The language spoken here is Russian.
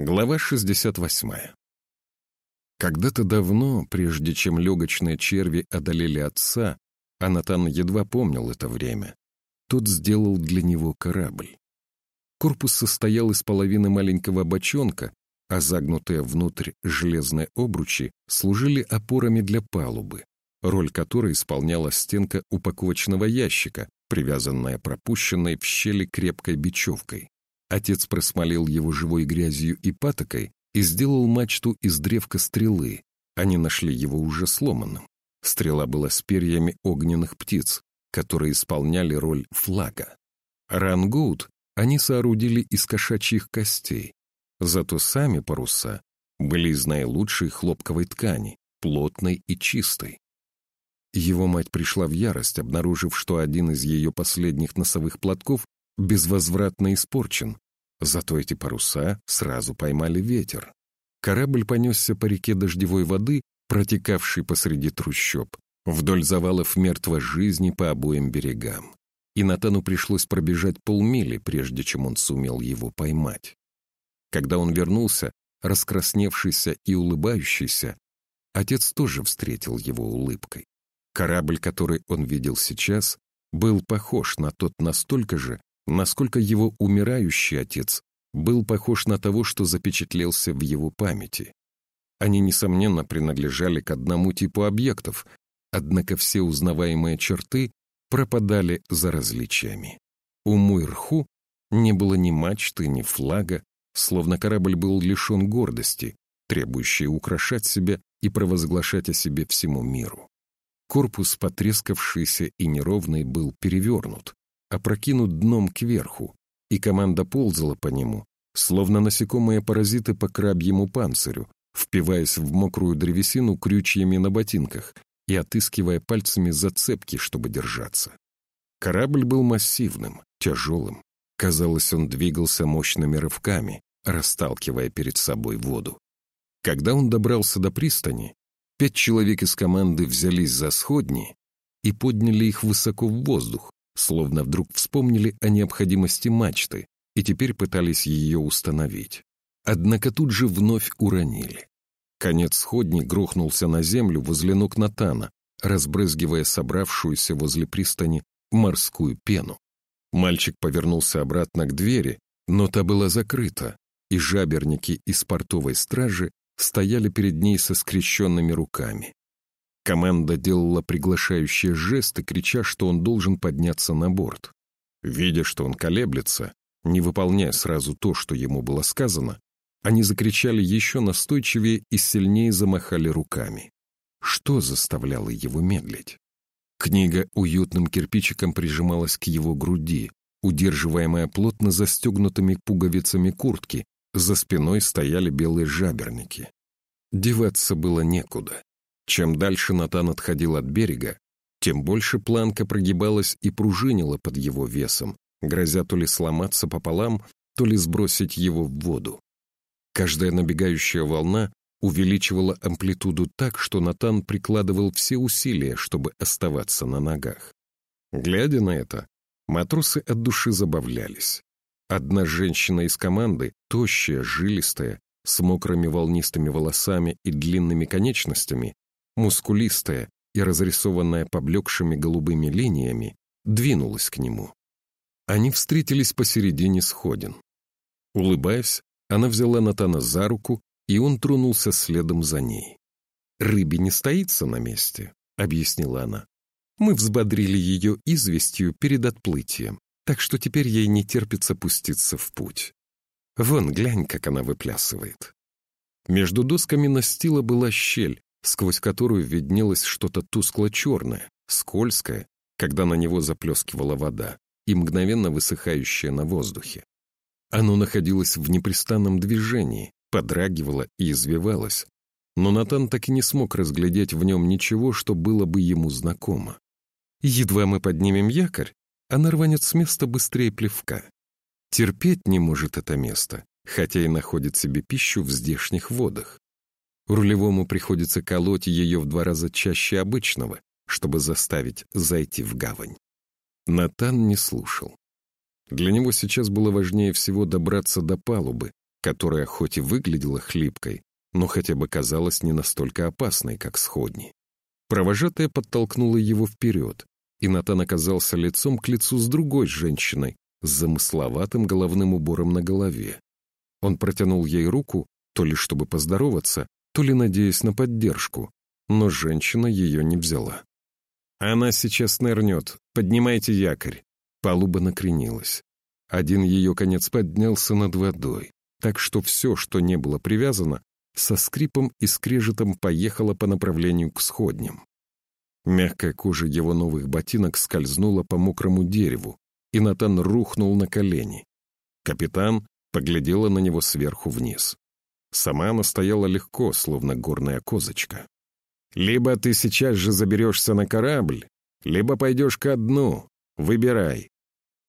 Глава 68. Когда-то давно, прежде чем легочные черви одолели отца, Анатан едва помнил это время, тот сделал для него корабль. Корпус состоял из половины маленького бочонка, а загнутые внутрь железные обручи служили опорами для палубы, роль которой исполняла стенка упаковочного ящика, привязанная пропущенной в щели крепкой бечевкой. Отец просмолил его живой грязью и патокой и сделал мачту из древка стрелы. Они нашли его уже сломанным. Стрела была с перьями огненных птиц, которые исполняли роль флага. Рангоут они соорудили из кошачьих костей. Зато сами паруса были из наилучшей хлопковой ткани, плотной и чистой. Его мать пришла в ярость, обнаружив, что один из ее последних носовых платков безвозвратно испорчен, зато эти паруса сразу поймали ветер. Корабль понесся по реке дождевой воды, протекавшей посреди трущоб, вдоль завалов мертвой жизни по обоим берегам. И Натану пришлось пробежать полмили, прежде чем он сумел его поймать. Когда он вернулся, раскрасневшийся и улыбающийся, отец тоже встретил его улыбкой. Корабль, который он видел сейчас, был похож на тот настолько же, насколько его умирающий отец был похож на того, что запечатлелся в его памяти. Они, несомненно, принадлежали к одному типу объектов, однако все узнаваемые черты пропадали за различиями. У Муирху не было ни мачты, ни флага, словно корабль был лишен гордости, требующей украшать себя и провозглашать о себе всему миру. Корпус, потрескавшийся и неровный, был перевернут, опрокинут дном кверху, и команда ползала по нему, словно насекомые-паразиты по крабьему панцирю, впиваясь в мокрую древесину крючьями на ботинках и отыскивая пальцами зацепки, чтобы держаться. Корабль был массивным, тяжелым. Казалось, он двигался мощными рывками, расталкивая перед собой воду. Когда он добрался до пристани, пять человек из команды взялись за сходни и подняли их высоко в воздух, словно вдруг вспомнили о необходимости мачты и теперь пытались ее установить. Однако тут же вновь уронили. Конец сходни грохнулся на землю возле ног Натана, разбрызгивая собравшуюся возле пристани морскую пену. Мальчик повернулся обратно к двери, но та была закрыта, и жаберники из портовой стражи стояли перед ней со скрещенными руками. Команда делала приглашающие жесты, крича, что он должен подняться на борт. Видя, что он колеблется, не выполняя сразу то, что ему было сказано, они закричали еще настойчивее и сильнее замахали руками. Что заставляло его медлить? Книга уютным кирпичиком прижималась к его груди, удерживаемая плотно застегнутыми пуговицами куртки, за спиной стояли белые жаберники. Деваться было некуда. Чем дальше Натан отходил от берега, тем больше планка прогибалась и пружинила под его весом, грозя то ли сломаться пополам, то ли сбросить его в воду. Каждая набегающая волна увеличивала амплитуду так, что Натан прикладывал все усилия, чтобы оставаться на ногах. Глядя на это, матросы от души забавлялись. Одна женщина из команды, тощая, жилистая, с мокрыми волнистыми волосами и длинными конечностями, мускулистая и разрисованная поблекшими голубыми линиями, двинулась к нему. Они встретились посередине сходин. Улыбаясь, она взяла Натана за руку, и он тронулся следом за ней. «Рыбе не стоится на месте», — объяснила она. «Мы взбодрили ее известью перед отплытием, так что теперь ей не терпится пуститься в путь. Вон, глянь, как она выплясывает». Между досками настила была щель, сквозь которую виднелось что-то тускло-черное, скользкое, когда на него заплескивала вода, и мгновенно высыхающее на воздухе. Оно находилось в непрестанном движении, подрагивало и извивалось, но Натан так и не смог разглядеть в нем ничего, что было бы ему знакомо. Едва мы поднимем якорь, она рванет с места быстрее плевка. Терпеть не может это место, хотя и находит себе пищу в здешних водах. Рулевому приходится колоть ее в два раза чаще обычного, чтобы заставить зайти в гавань. Натан не слушал. Для него сейчас было важнее всего добраться до палубы, которая хоть и выглядела хлипкой, но хотя бы казалась не настолько опасной, как сходни. Провожатая подтолкнула его вперед, и Натан оказался лицом к лицу с другой женщиной с замысловатым головным убором на голове. Он протянул ей руку, то ли чтобы поздороваться, то ли надеясь на поддержку, но женщина ее не взяла. «Она сейчас нырнет. Поднимайте якорь». Палуба накренилась. Один ее конец поднялся над водой, так что все, что не было привязано, со скрипом и скрежетом поехало по направлению к сходням. Мягкая кожа его новых ботинок скользнула по мокрому дереву, и Натан рухнул на колени. Капитан поглядела на него сверху вниз. Сама она стояла легко, словно горная козочка. «Либо ты сейчас же заберешься на корабль, либо пойдешь ко дну. Выбирай».